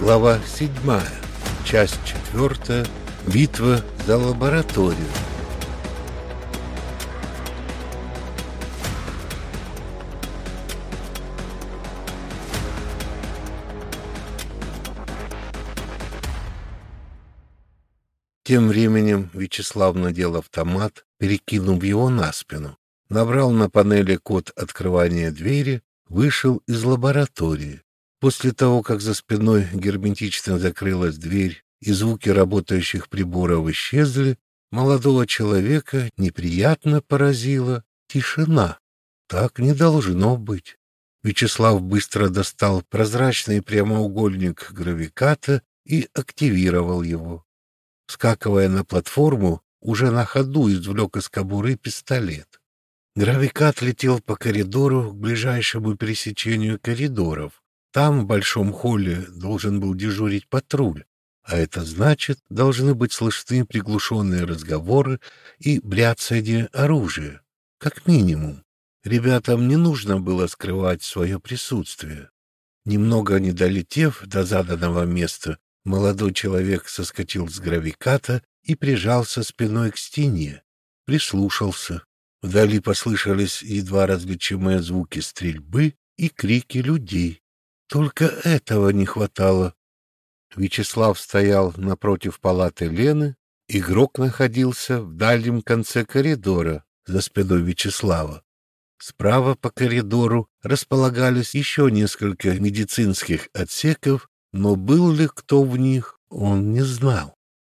Глава 7. Часть 4. Битва за лабораторию. Тем временем Вячеслав надел автомат, перекинув его на спину, набрал на панели код открывания двери, вышел из лаборатории. После того, как за спиной герметично закрылась дверь и звуки работающих приборов исчезли, молодого человека неприятно поразила тишина. Так не должно быть. Вячеслав быстро достал прозрачный прямоугольник гравиката и активировал его. Скакивая на платформу, уже на ходу извлек из кобуры пистолет. Гравикат летел по коридору к ближайшему пересечению коридоров, там, в большом холле, должен был дежурить патруль, а это значит, должны быть слышны приглушенные разговоры и бряцание оружия. Как минимум. Ребятам не нужно было скрывать свое присутствие. Немного не долетев до заданного места, молодой человек соскочил с гравиката и прижался спиной к стене. Прислушался. Вдали послышались едва различимые звуки стрельбы и крики людей. Только этого не хватало. Вячеслав стоял напротив палаты Лены, игрок находился в дальнем конце коридора, за спиной Вячеслава. Справа по коридору располагались еще несколько медицинских отсеков, но был ли кто в них, он не знал.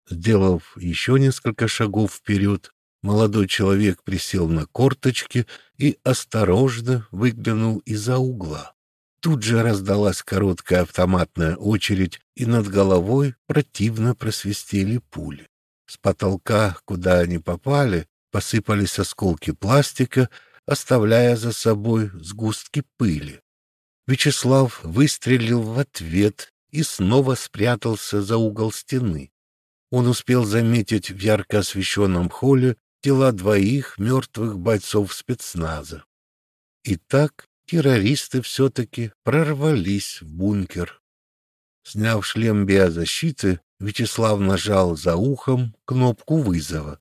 Сделав еще несколько шагов вперед, молодой человек присел на корточки и осторожно выглянул из-за угла. Тут же раздалась короткая автоматная очередь, и над головой противно просвистели пули. С потолка, куда они попали, посыпались осколки пластика, оставляя за собой сгустки пыли. Вячеслав выстрелил в ответ и снова спрятался за угол стены. Он успел заметить в ярко освещенном холле тела двоих мертвых бойцов спецназа. Итак, террористы все-таки прорвались в бункер. Сняв шлем биозащиты, Вячеслав нажал за ухом кнопку вызова.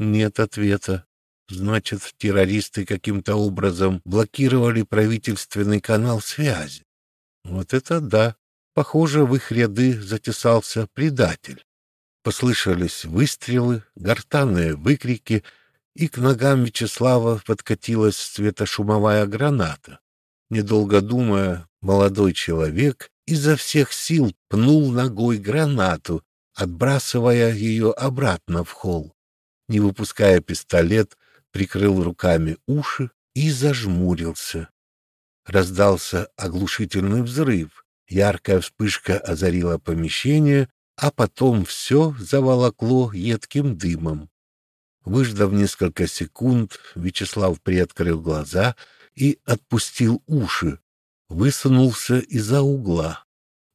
Нет ответа. Значит, террористы каким-то образом блокировали правительственный канал связи. Вот это да. Похоже, в их ряды затесался предатель. Послышались выстрелы, гортанные выкрики — и к ногам Вячеслава подкатилась светошумовая граната. Недолго думая, молодой человек изо всех сил пнул ногой гранату, отбрасывая ее обратно в холл. Не выпуская пистолет, прикрыл руками уши и зажмурился. Раздался оглушительный взрыв. Яркая вспышка озарила помещение, а потом все заволокло едким дымом. Выждав несколько секунд, Вячеслав приоткрыл глаза и отпустил уши, высунулся из-за угла.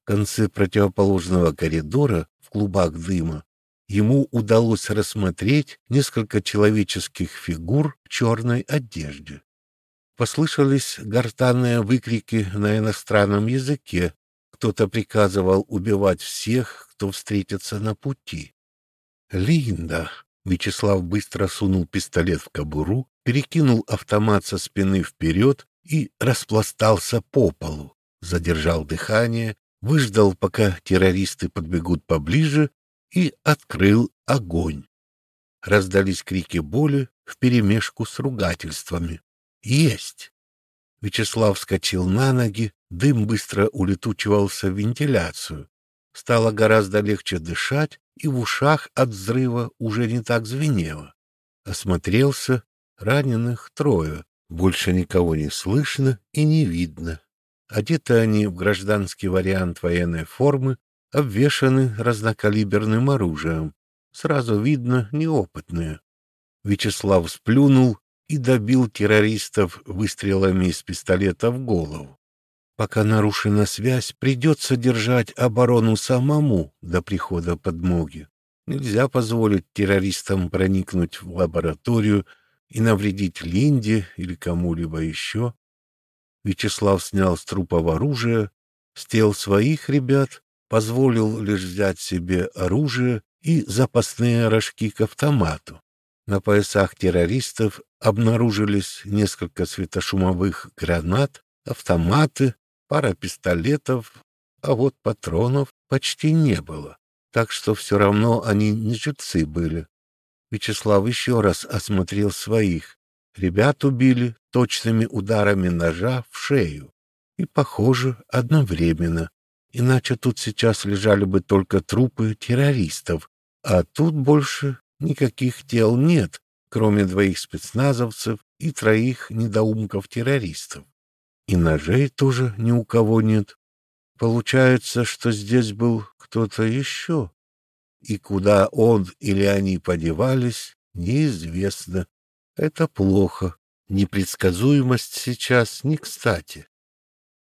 В конце противоположного коридора, в клубах дыма, ему удалось рассмотреть несколько человеческих фигур в черной одежде. Послышались гортанные выкрики на иностранном языке. Кто-то приказывал убивать всех, кто встретится на пути. «Линда!» Вячеслав быстро сунул пистолет в кобуру, перекинул автомат со спины вперед и распластался по полу. Задержал дыхание, выждал, пока террористы подбегут поближе, и открыл огонь. Раздались крики боли вперемешку с ругательствами. «Есть!» Вячеслав вскочил на ноги, дым быстро улетучивался в вентиляцию. Стало гораздо легче дышать, и в ушах от взрыва уже не так звенело. Осмотрелся, раненых трое, больше никого не слышно и не видно. Одеты они в гражданский вариант военной формы, обвешаны разнокалиберным оружием. Сразу видно неопытные. Вячеслав сплюнул и добил террористов выстрелами из пистолета в голову. Пока нарушена связь, придется держать оборону самому до прихода подмоги. Нельзя позволить террористам проникнуть в лабораторию и навредить Линде или кому-либо еще. Вячеслав снял с трупов оружие, стел своих ребят позволил лишь взять себе оружие и запасные рожки к автомату. На поясах террористов обнаружились несколько светошумовых гранат, автоматы, пара пистолетов, а вот патронов почти не было, так что все равно они не жильцы были. Вячеслав еще раз осмотрел своих. Ребят убили точными ударами ножа в шею. И, похоже, одновременно. Иначе тут сейчас лежали бы только трупы террористов, а тут больше никаких тел нет, кроме двоих спецназовцев и троих недоумков-террористов. И ножей тоже ни у кого нет. Получается, что здесь был кто-то еще. И куда он или они подевались, неизвестно. Это плохо. Непредсказуемость сейчас не кстати.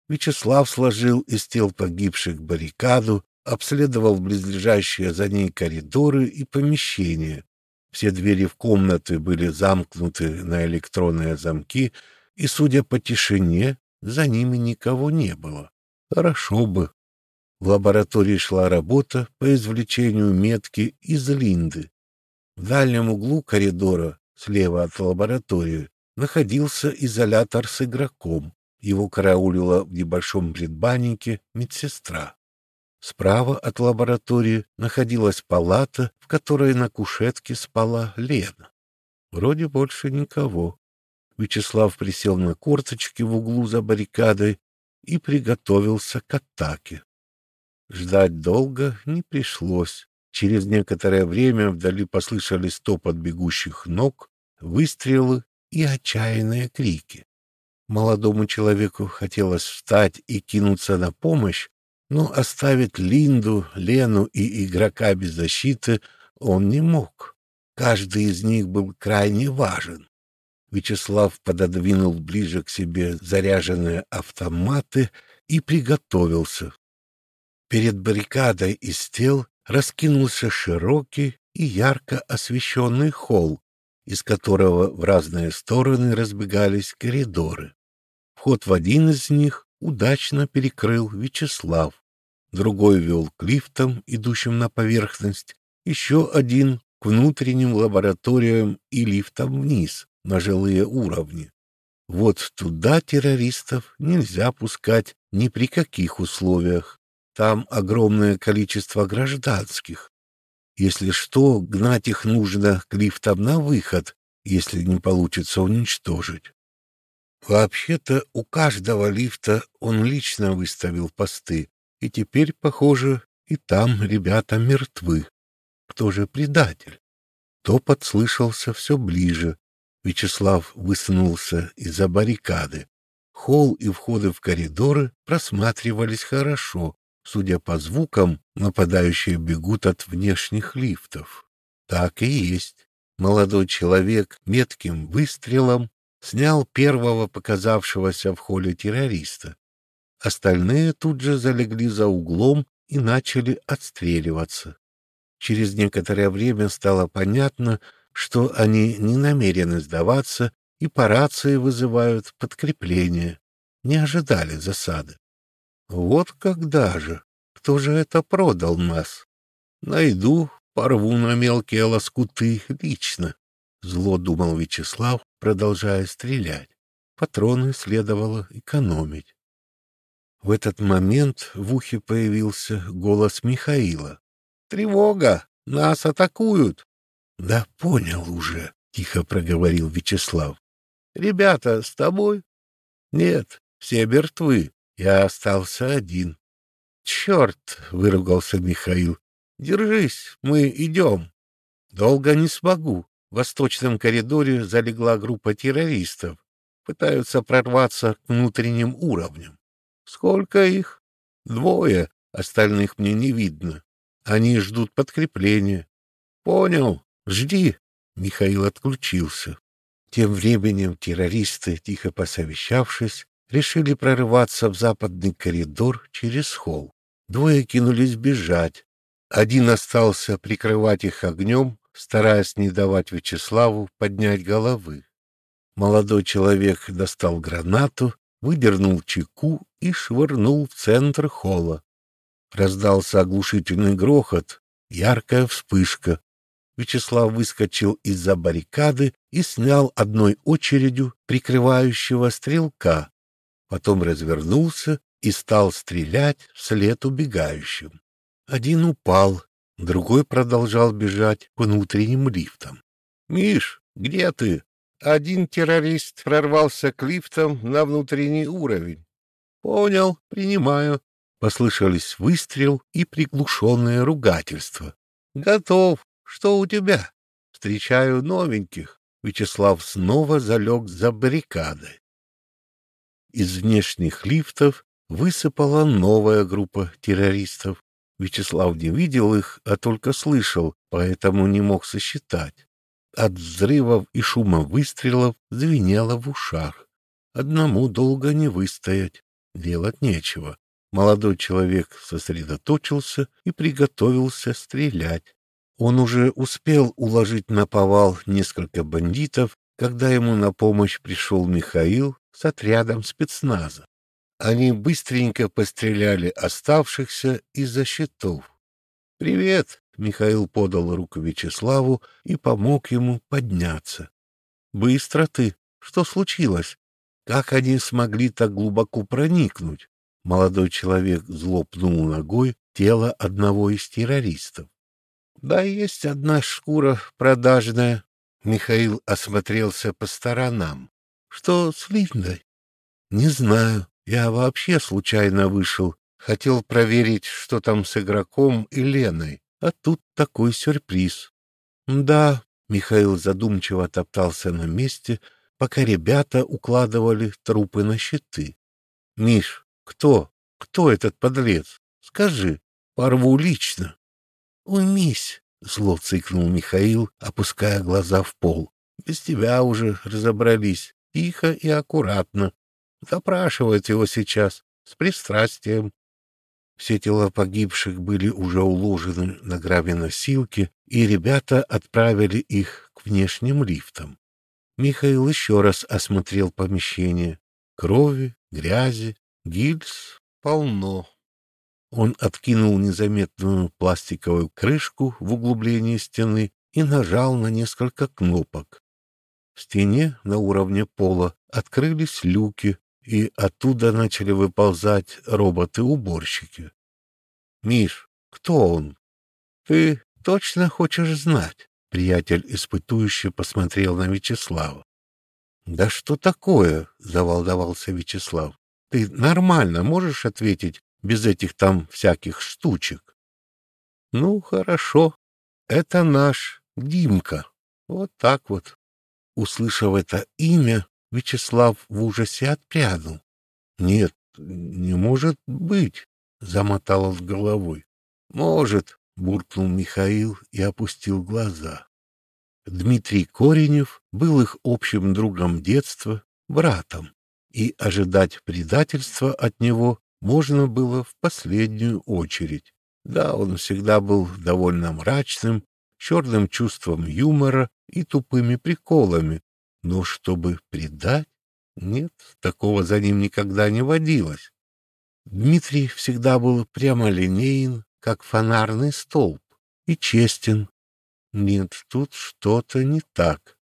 Вячеслав сложил из тел погибших баррикаду, обследовал близлежащие за ней коридоры и помещения. Все двери в комнаты были замкнуты на электронные замки, и, судя по тишине, за ними никого не было. Хорошо бы. В лаборатории шла работа по извлечению метки из линды. В дальнем углу коридора, слева от лаборатории, находился изолятор с игроком. Его караулила в небольшом предбаннике медсестра. Справа от лаборатории находилась палата, в которой на кушетке спала Лена. Вроде больше никого. Вячеслав присел на корточки в углу за баррикадой и приготовился к атаке. Ждать долго не пришлось. Через некоторое время вдали послышались топот бегущих ног, выстрелы и отчаянные крики. Молодому человеку хотелось встать и кинуться на помощь, но оставить Линду, Лену и игрока без защиты он не мог. Каждый из них был крайне важен. Вячеслав пододвинул ближе к себе заряженные автоматы и приготовился. Перед баррикадой из тел раскинулся широкий и ярко освещенный холл, из которого в разные стороны разбегались коридоры. Вход в один из них удачно перекрыл Вячеслав другой вел к лифтам, идущим на поверхность, еще один — к внутренним лабораториям и лифтам вниз, на жилые уровни. Вот туда террористов нельзя пускать ни при каких условиях. Там огромное количество гражданских. Если что, гнать их нужно к лифтам на выход, если не получится уничтожить. Вообще-то у каждого лифта он лично выставил посты, и теперь, похоже, и там ребята мертвы. Кто же предатель? Топот слышался все ближе. Вячеслав высунулся из-за баррикады. Холл и входы в коридоры просматривались хорошо. Судя по звукам, нападающие бегут от внешних лифтов. Так и есть. Молодой человек метким выстрелом снял первого показавшегося в холле террориста. Остальные тут же залегли за углом и начали отстреливаться. Через некоторое время стало понятно, что они не намерены сдаваться и по рации вызывают подкрепление. Не ожидали засады. Вот когда же? Кто же это продал нас? Найду, порву на мелкие лоскуты лично. Зло думал Вячеслав, продолжая стрелять. Патроны следовало экономить. В этот момент в ухе появился голос Михаила. «Тревога! Нас атакуют!» «Да понял уже», — тихо проговорил Вячеслав. «Ребята, с тобой?» «Нет, все мертвы. Я остался один». «Черт!» — выругался Михаил. «Держись, мы идем». «Долго не смогу. В восточном коридоре залегла группа террористов. Пытаются прорваться к внутренним уровням. Сколько их? Двое, остальных мне не видно. Они ждут подкрепления. Понял, жди. Михаил отключился. Тем временем террористы, тихо посовещавшись, решили прорываться в западный коридор через холл. Двое кинулись бежать. Один остался прикрывать их огнем, стараясь не давать Вячеславу поднять головы. Молодой человек достал гранату выдернул чеку и швырнул в центр холла. Раздался оглушительный грохот, яркая вспышка. Вячеслав выскочил из-за баррикады и снял одной очередью прикрывающего стрелка. Потом развернулся и стал стрелять вслед убегающим. Один упал, другой продолжал бежать внутренним лифтом. — Миш, где ты? Один террорист прорвался к лифтам на внутренний уровень. — Понял, принимаю. Послышались выстрел и приглушенное ругательство. — Готов. Что у тебя? — Встречаю новеньких. Вячеслав снова залег за баррикадой. Из внешних лифтов высыпала новая группа террористов. Вячеслав не видел их, а только слышал, поэтому не мог сосчитать. От взрывов и шума выстрелов звенело в ушах. Одному долго не выстоять, делать нечего. Молодой человек сосредоточился и приготовился стрелять. Он уже успел уложить на повал несколько бандитов, когда ему на помощь пришел Михаил с отрядом спецназа. Они быстренько постреляли оставшихся из-за щитов. «Привет!» — Михаил подал руку Вячеславу и помог ему подняться. «Быстро ты! Что случилось? Как они смогли так глубоко проникнуть?» Молодой человек зло пнул ногой тело одного из террористов. — Да есть одна шкура продажная. Михаил осмотрелся по сторонам. — Что с Линдой? — Не знаю. Я вообще случайно вышел. Хотел проверить, что там с игроком и Леной. А тут такой сюрприз. — Да, Михаил задумчиво топтался на месте, пока ребята укладывали трупы на щиты. — Миш, кто? Кто этот подлец? Скажи, порву лично. Уймись, зло цыкнул Михаил, опуская глаза в пол. Без тебя уже разобрались. Тихо и аккуратно. Запрашивать его сейчас с пристрастием. Все тела погибших были уже уложены на гравиносилке, и ребята отправили их к внешним лифтам. Михаил еще раз осмотрел помещение. Крови, грязи, Гильз полно. Он откинул незаметную пластиковую крышку в углублении стены и нажал на несколько кнопок. В стене на уровне пола открылись люки, и оттуда начали выползать роботы-уборщики. — Миш, кто он? — Ты точно хочешь знать? Приятель испытующе посмотрел на Вячеслава. — Да что такое? — заволновался Вячеслав. Ты нормально можешь ответить без этих там всяких штучек? Ну, хорошо. Это наш Димка. Вот так вот. Услышав это имя, Вячеслав в ужасе отпрянул. Нет, не может быть, замотал он головой. Может, буркнул Михаил и опустил глаза. Дмитрий Коренев был их общим другом детства, братом и ожидать предательства от него можно было в последнюю очередь. Да, он всегда был довольно мрачным, черным чувством юмора и тупыми приколами, но чтобы предать, нет, такого за ним никогда не водилось. Дмитрий всегда был прямолинеен, как фонарный столб, и честен. Нет, тут что-то не так.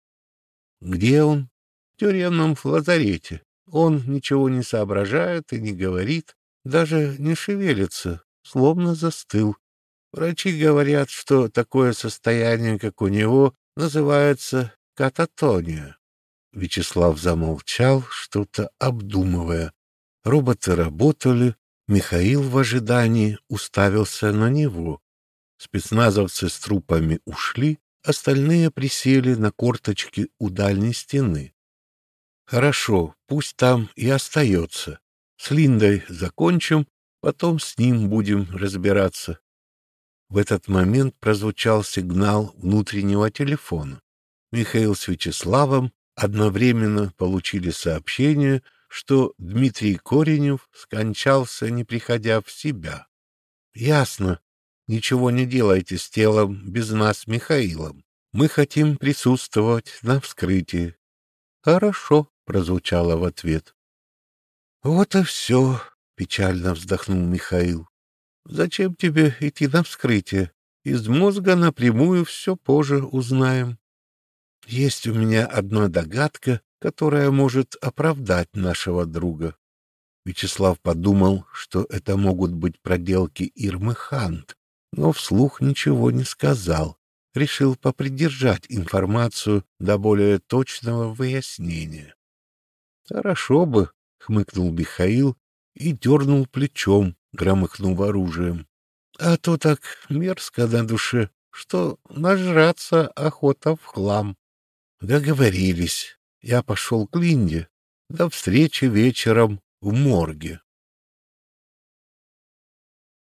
Где он? В тюремном лазарете. Он ничего не соображает и не говорит, даже не шевелится, словно застыл. Врачи говорят, что такое состояние, как у него, называется кататония. Вячеслав замолчал, что-то обдумывая. Роботы работали, Михаил в ожидании уставился на него. Спецназовцы с трупами ушли, остальные присели на корточки у дальней стены. Хорошо, пусть там и остается. С Линдой закончим, потом с ним будем разбираться. В этот момент прозвучал сигнал внутреннего телефона. Михаил с Вячеславом одновременно получили сообщение, что Дмитрий Коренев скончался, не приходя в себя. Ясно. Ничего не делайте с телом без нас, Михаилом. Мы хотим присутствовать на вскрытии. Хорошо прозвучало в ответ. Вот и все, печально вздохнул Михаил. Зачем тебе идти на вскрытие? Из мозга напрямую все позже узнаем. Есть у меня одна догадка, которая может оправдать нашего друга. Вячеслав подумал, что это могут быть проделки Ирмы Хант, но вслух ничего не сказал. Решил попридержать информацию до более точного выяснения. «Хорошо бы», — хмыкнул Михаил и дернул плечом, громыхнув оружием. «А то так мерзко на душе, что нажраться охота в хлам». Договорились. Я пошел к Линде. До встречи вечером в морге.